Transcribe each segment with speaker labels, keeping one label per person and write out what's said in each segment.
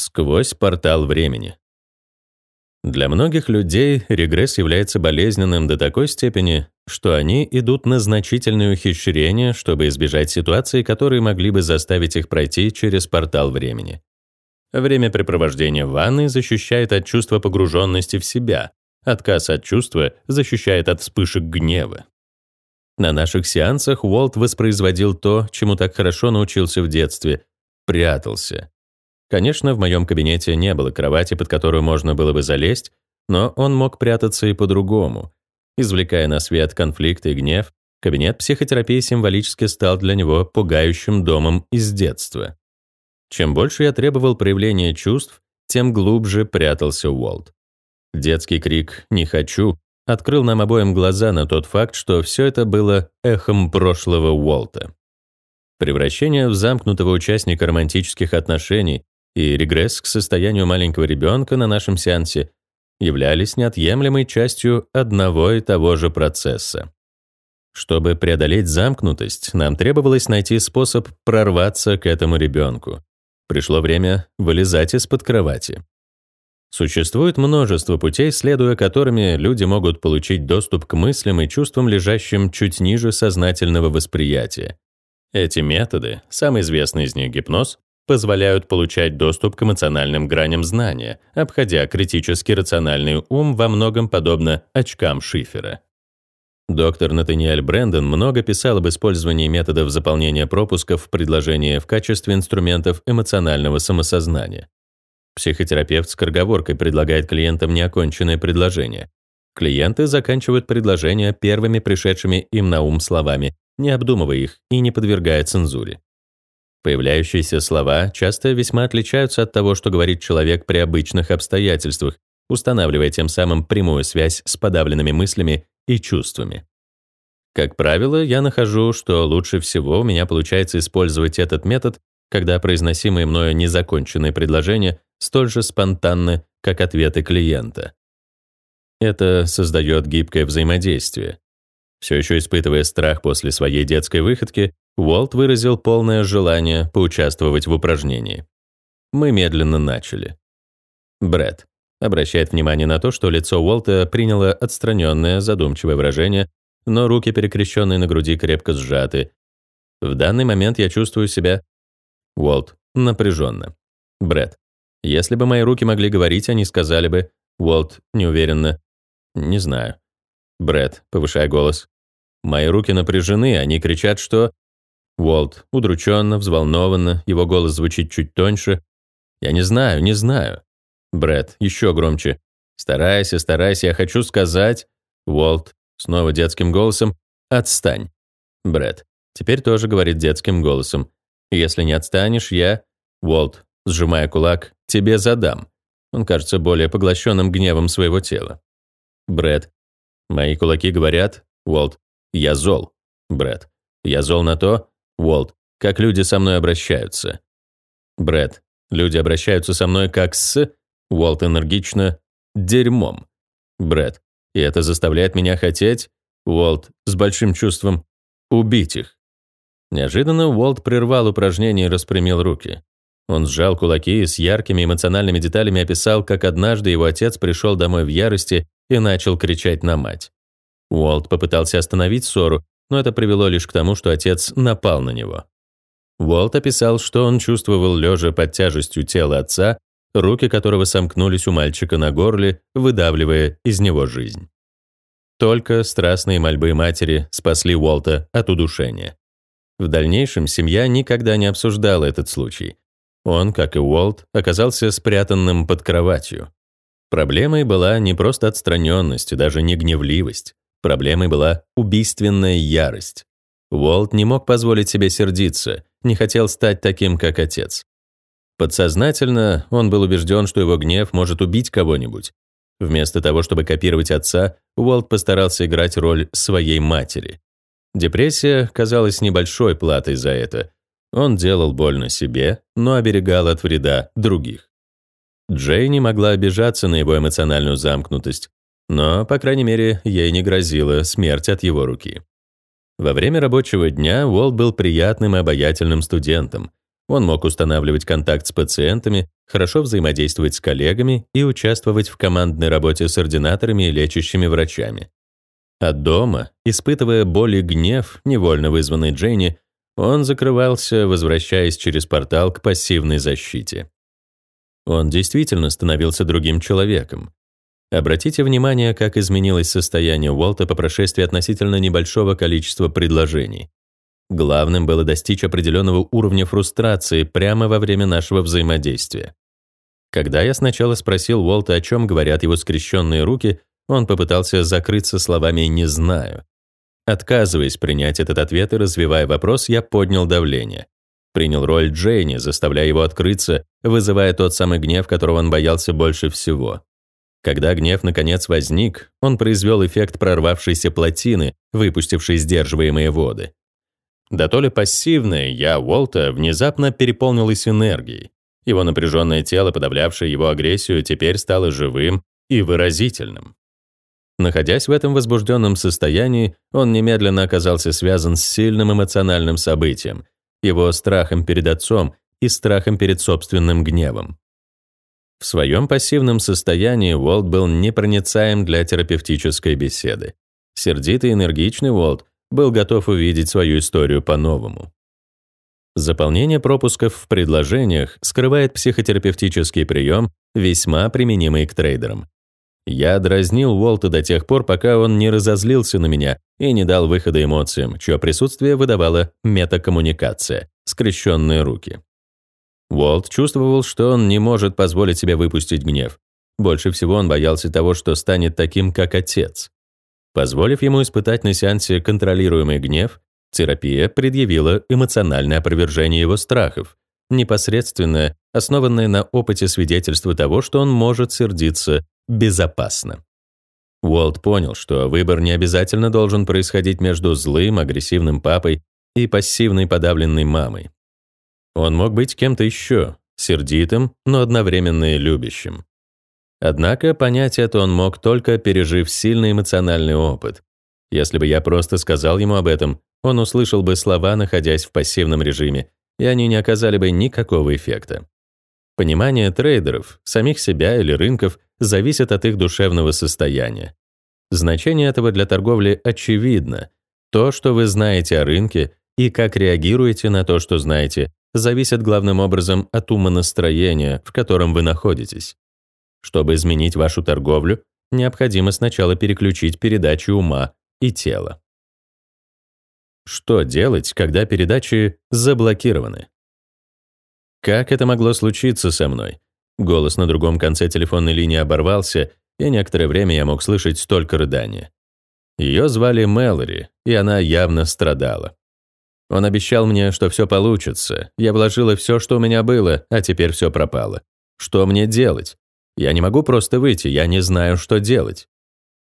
Speaker 1: Сквозь портал времени. Для многих людей регресс является болезненным до такой степени, что они идут на значительные ухищрения, чтобы избежать ситуаций, которые могли бы заставить их пройти через портал времени. Времяпрепровождение в ванной защищает от чувства погруженности в себя, отказ от чувства защищает от вспышек гнева. На наших сеансах Уолт воспроизводил то, чему так хорошо научился в детстве — прятался. Конечно, в моем кабинете не было кровати, под которую можно было бы залезть, но он мог прятаться и по-другому. Извлекая на свет конфликт и гнев, кабинет психотерапии символически стал для него пугающим домом из детства. Чем больше я требовал проявления чувств, тем глубже прятался Уолт. Детский крик «не хочу» открыл нам обоим глаза на тот факт, что все это было эхом прошлого Уолта. Превращение в замкнутого участника романтических отношений и регресс к состоянию маленького ребенка на нашем сеансе являлись неотъемлемой частью одного и того же процесса. Чтобы преодолеть замкнутость, нам требовалось найти способ прорваться к этому ребенку. Пришло время вылезать из-под кровати. Существует множество путей, следуя которыми люди могут получить доступ к мыслям и чувствам, лежащим чуть ниже сознательного восприятия. Эти методы, самый известный из них гипноз, позволяют получать доступ к эмоциональным граням знания, обходя критически рациональный ум во многом подобно очкам Шифера. Доктор Натаниэль Брэндон много писал об использовании методов заполнения пропусков в предложении в качестве инструментов эмоционального самосознания. Психотерапевт с скороговоркой предлагает клиентам неоконченное предложение. Клиенты заканчивают предложения первыми пришедшими им на ум словами, не обдумывая их и не подвергая цензуре. Появляющиеся слова часто весьма отличаются от того, что говорит человек при обычных обстоятельствах, устанавливая тем самым прямую связь с подавленными мыслями и чувствами. Как правило, я нахожу, что лучше всего у меня получается использовать этот метод, когда произносимые мною незаконченные предложения столь же спонтанны, как ответы клиента. Это создает гибкое взаимодействие. Все еще испытывая страх после своей детской выходки, Уолт выразил полное желание поучаствовать в упражнении. Мы медленно начали. Брэд обращает внимание на то, что лицо Уолта приняло отстраненное, задумчивое выражение, но руки, перекрещенные на груди, крепко сжаты. В данный момент я чувствую себя... Уолт напряженно. Брэд если бы мои руки могли говорить, они сказали бы, Уолт неуверенно, не знаю. Брэд, повышая голос. Мои руки напряжены, они кричат, что... Уолт, удрученно, взволнованно, его голос звучит чуть тоньше. Я не знаю, не знаю. Брэд, еще громче. Старайся, старайся, я хочу сказать... Уолт, снова детским голосом. Отстань. Брэд, теперь тоже говорит детским голосом. Если не отстанешь, я... Уолт, сжимая кулак, тебе задам. Он кажется более поглощенным гневом своего тела. Брэд. Мои кулаки говорят, Уолт, я зол. Брэд. Я зол на то, Уолт, как люди со мной обращаются. Брэд. Люди обращаются со мной как с, Уолт энергично, дерьмом. Брэд. И это заставляет меня хотеть, Уолт, с большим чувством, убить их. Неожиданно Уолт прервал упражнение и распрямил руки. Он сжал кулаки и с яркими эмоциональными деталями описал, как однажды его отец пришел домой в ярости и начал кричать на мать. Уолт попытался остановить ссору, но это привело лишь к тому, что отец напал на него. Уолт описал, что он чувствовал лежа под тяжестью тела отца, руки которого сомкнулись у мальчика на горле, выдавливая из него жизнь. Только страстные мольбы матери спасли Уолта от удушения. В дальнейшем семья никогда не обсуждала этот случай, он, как и Уолт, оказался спрятанным под кроватью. Проблемой была не просто отстраненность и даже не гневливость. Проблемой была убийственная ярость. Уолт не мог позволить себе сердиться, не хотел стать таким, как отец. Подсознательно он был убежден, что его гнев может убить кого-нибудь. Вместо того, чтобы копировать отца, Уолт постарался играть роль своей матери. Депрессия казалась небольшой платой за это, он делал больно себе, но оберегал от вреда других. Джей не могла обижаться на его эмоциональную замкнутость, но, по крайней мере, ей не грозила смерть от его руки. Во время рабочего дня Уолт был приятным и обаятельным студентом. Он мог устанавливать контакт с пациентами, хорошо взаимодействовать с коллегами и участвовать в командной работе с ординаторами и лечащими врачами. А дома, испытывая боль и гнев, невольно вызванный Дженни, он закрывался, возвращаясь через портал к пассивной защите. Он действительно становился другим человеком. Обратите внимание, как изменилось состояние Уолта по прошествии относительно небольшого количества предложений. Главным было достичь определенного уровня фрустрации прямо во время нашего взаимодействия. Когда я сначала спросил Уолта, о чем говорят его скрещенные руки, он попытался закрыться словами «не знаю». Отказываясь принять этот ответ и развивая вопрос, я поднял давление. Принял роль Джейни, заставляя его открыться, вызывая тот самый гнев, которого он боялся больше всего. Когда гнев наконец возник, он произвел эффект прорвавшейся плотины, выпустившей сдерживаемые воды. Да то ли пассивное «я» Уолта внезапно переполнилось энергией. Его напряженное тело, подавлявшее его агрессию, теперь стало живым и выразительным. Находясь в этом возбужденном состоянии, он немедленно оказался связан с сильным эмоциональным событием, его страхом перед отцом и страхом перед собственным гневом. В своем пассивном состоянии Уолт был непроницаем для терапевтической беседы. Сердитый и энергичный Уолт был готов увидеть свою историю по-новому. Заполнение пропусков в предложениях скрывает психотерапевтический прием, весьма применимый к трейдерам. Я дразнил Уолта до тех пор, пока он не разозлился на меня и не дал выхода эмоциям, чье присутствие выдавала метакоммуникация, скрещенные руки. Уолт чувствовал, что он не может позволить себе выпустить гнев. Больше всего он боялся того, что станет таким, как отец. Позволив ему испытать на сеансе контролируемый гнев, терапия предъявила эмоциональное опровержение его страхов, непосредственное, основанное на опыте свидетельства того, что он может сердиться безопасно. Уолт понял, что выбор не обязательно должен происходить между злым, агрессивным папой и пассивной подавленной мамой. Он мог быть кем-то еще, сердитым, но одновременно и любящим. Однако понять это он мог только пережив сильный эмоциональный опыт. Если бы я просто сказал ему об этом, он услышал бы слова, находясь в пассивном режиме, и они не оказали бы никакого эффекта. Понимание трейдеров, самих себя или рынков зависит от их душевного состояния. Значение этого для торговли очевидно. То, что вы знаете о рынке и как реагируете на то, что знаете, зависит главным образом от умонастроения, в котором вы находитесь. Чтобы изменить вашу торговлю, необходимо сначала переключить передачи ума и тела. Что делать, когда передачи заблокированы? Как это могло случиться со мной? Голос на другом конце телефонной линии оборвался, и некоторое время я мог слышать столько рыдания. Ее звали Мэлори, и она явно страдала. Он обещал мне, что все получится. Я вложила все, что у меня было, а теперь все пропало. Что мне делать? Я не могу просто выйти, я не знаю, что делать.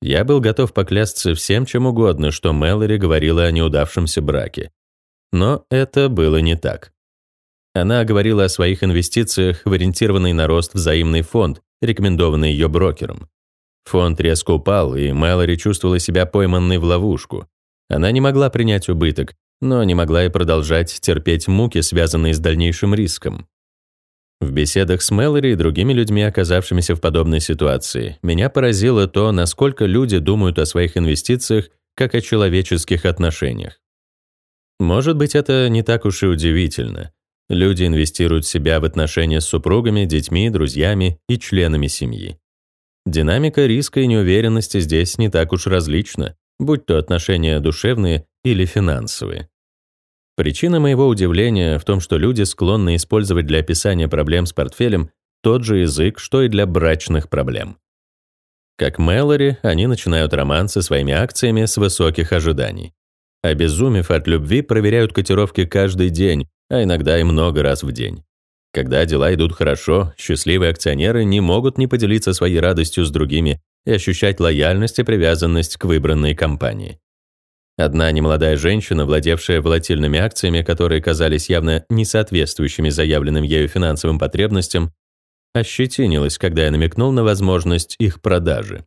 Speaker 1: Я был готов поклясться всем, чем угодно, что Мэлори говорила о неудавшемся браке. Но это было не так. Она говорила о своих инвестициях в ориентированный на рост взаимный фонд, рекомендованный ее брокером. Фонд резко упал, и Мэлори чувствовала себя пойманной в ловушку. Она не могла принять убыток, но не могла и продолжать терпеть муки, связанные с дальнейшим риском. В беседах с Мэлори и другими людьми, оказавшимися в подобной ситуации, меня поразило то, насколько люди думают о своих инвестициях как о человеческих отношениях. Может быть, это не так уж и удивительно. Люди инвестируют себя в отношения с супругами, детьми, друзьями и членами семьи. Динамика риска и неуверенности здесь не так уж различна, будь то отношения душевные или финансовые. Причина моего удивления в том, что люди склонны использовать для описания проблем с портфелем тот же язык, что и для брачных проблем. Как Мэлори, они начинают роман со своими акциями с высоких ожиданий. Обезумев от любви, проверяют котировки каждый день, а иногда и много раз в день. Когда дела идут хорошо, счастливые акционеры не могут не поделиться своей радостью с другими и ощущать лояльность и привязанность к выбранной компании. Одна немолодая женщина, владевшая волатильными акциями, которые казались явно несоответствующими заявленным ею финансовым потребностям, ощетинилась, когда я намекнул на возможность их продажи.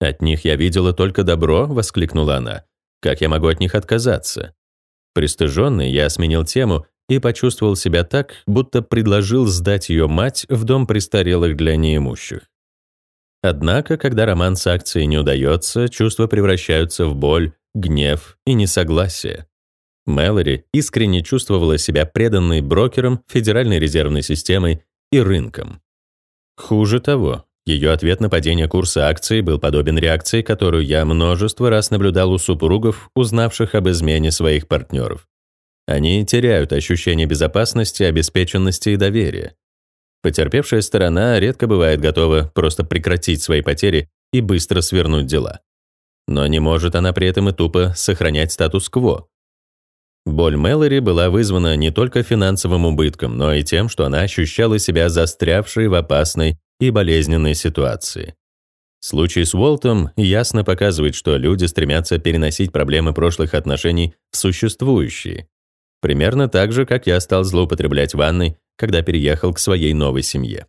Speaker 1: «От них я видела только добро», — воскликнула она. «Как я могу от них отказаться?» Пристыженный, я сменил тему и почувствовал себя так, будто предложил сдать ее мать в дом престарелых для неимущих. Однако, когда роман с акцией не удается, чувства превращаются в боль, гнев и несогласие. Мэлори искренне чувствовала себя преданной брокером, Федеральной резервной системой и рынком. Хуже того, ее ответ на падение курса акций был подобен реакции, которую я множество раз наблюдал у супругов, узнавших об измене своих партнеров. Они теряют ощущение безопасности, обеспеченности и доверия. Потерпевшая сторона редко бывает готова просто прекратить свои потери и быстро свернуть дела. Но не может она при этом и тупо сохранять статус-кво. Боль Мэлори была вызвана не только финансовым убытком, но и тем, что она ощущала себя застрявшей в опасной и болезненной ситуации. Случай с Уолтом ясно показывает, что люди стремятся переносить проблемы прошлых отношений в существующие. Примерно так же, как я стал злоупотреблять ванной, когда переехал к своей новой семье.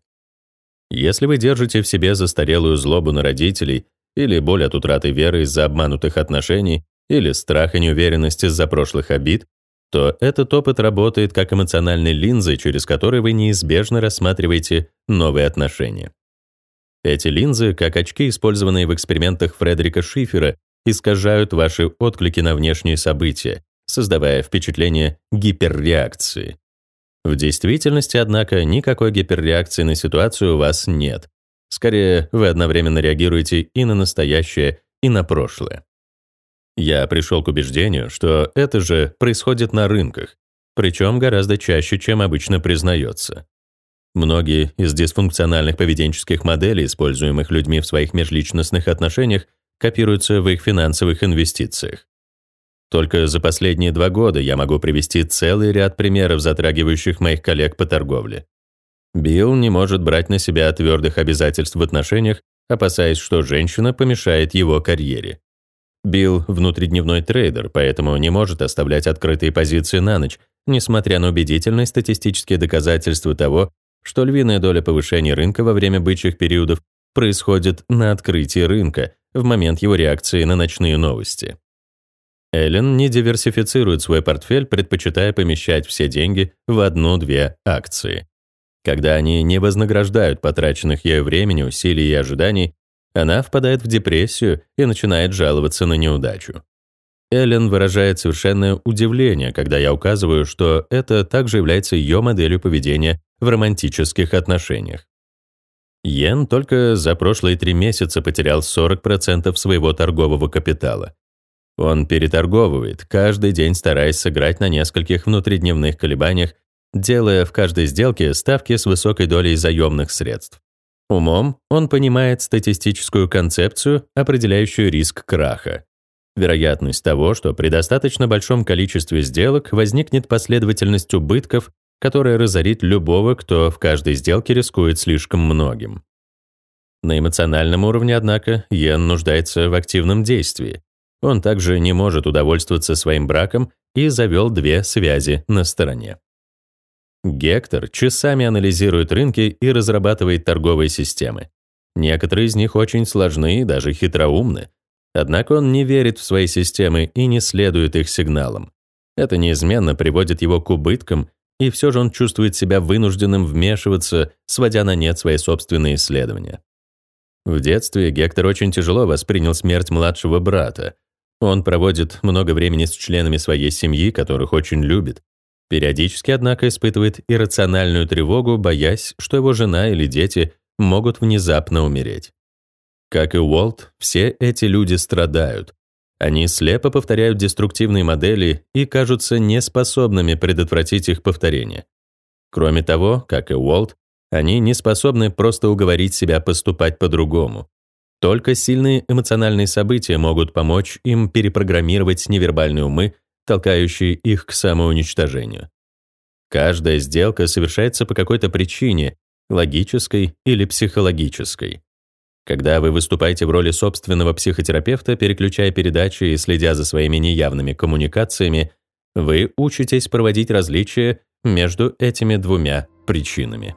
Speaker 1: Если вы держите в себе застарелую злобу на родителей или боль от утраты веры из-за обманутых отношений или страх и неуверенность из-за прошлых обид, то этот опыт работает как эмоциональной линзой, через которую вы неизбежно рассматриваете новые отношения. Эти линзы, как очки, использованные в экспериментах Фредерика Шифера, искажают ваши отклики на внешние события, создавая впечатление гиперреакции. В действительности, однако, никакой гиперреакции на ситуацию у вас нет. Скорее, вы одновременно реагируете и на настоящее, и на прошлое. Я пришел к убеждению, что это же происходит на рынках, причем гораздо чаще, чем обычно признается. Многие из дисфункциональных поведенческих моделей, используемых людьми в своих межличностных отношениях, копируются в их финансовых инвестициях. Только за последние два года я могу привести целый ряд примеров, затрагивающих моих коллег по торговле. Билл не может брать на себя твердых обязательств в отношениях, опасаясь, что женщина помешает его карьере. Билл – внутридневной трейдер, поэтому не может оставлять открытые позиции на ночь, несмотря на убедительные статистические доказательства того, что львиная доля повышения рынка во время бычьих периодов происходит на открытии рынка в момент его реакции на ночные новости. Эллен не диверсифицирует свой портфель, предпочитая помещать все деньги в одну-две акции. Когда они не вознаграждают потраченных ею времени, усилий и ожиданий, она впадает в депрессию и начинает жаловаться на неудачу. Эллен выражает совершенное удивление, когда я указываю, что это также является ее моделью поведения в романтических отношениях. Йен только за прошлые три месяца потерял 40% своего торгового капитала. Он переторговывает, каждый день стараясь сыграть на нескольких внутридневных колебаниях, делая в каждой сделке ставки с высокой долей заемных средств. Умом он понимает статистическую концепцию, определяющую риск краха. Вероятность того, что при достаточно большом количестве сделок возникнет последовательность убытков, которая разорит любого, кто в каждой сделке рискует слишком многим. На эмоциональном уровне, однако, Йен нуждается в активном действии. Он также не может удовольствоваться своим браком и завел две связи на стороне. Гектор часами анализирует рынки и разрабатывает торговые системы. Некоторые из них очень сложны и даже хитроумны. Однако он не верит в свои системы и не следует их сигналам. Это неизменно приводит его к убыткам, и все же он чувствует себя вынужденным вмешиваться, сводя на нет свои собственные исследования. В детстве Гектор очень тяжело воспринял смерть младшего брата, он проводит много времени с членами своей семьи, которых очень любит. Периодически, однако, испытывает иррациональную тревогу, боясь, что его жена или дети могут внезапно умереть. Как и Уолт, все эти люди страдают. Они слепо повторяют деструктивные модели и кажутся неспособными предотвратить их повторение. Кроме того, как и Уолт, они не способны просто уговорить себя поступать по-другому. Только сильные эмоциональные события могут помочь им перепрограммировать невербальные умы, толкающие их к самоуничтожению. Каждая сделка совершается по какой-то причине, логической или психологической. Когда вы выступаете в роли собственного психотерапевта, переключая передачи и следя за своими неявными коммуникациями, вы учитесь проводить различия между этими двумя причинами.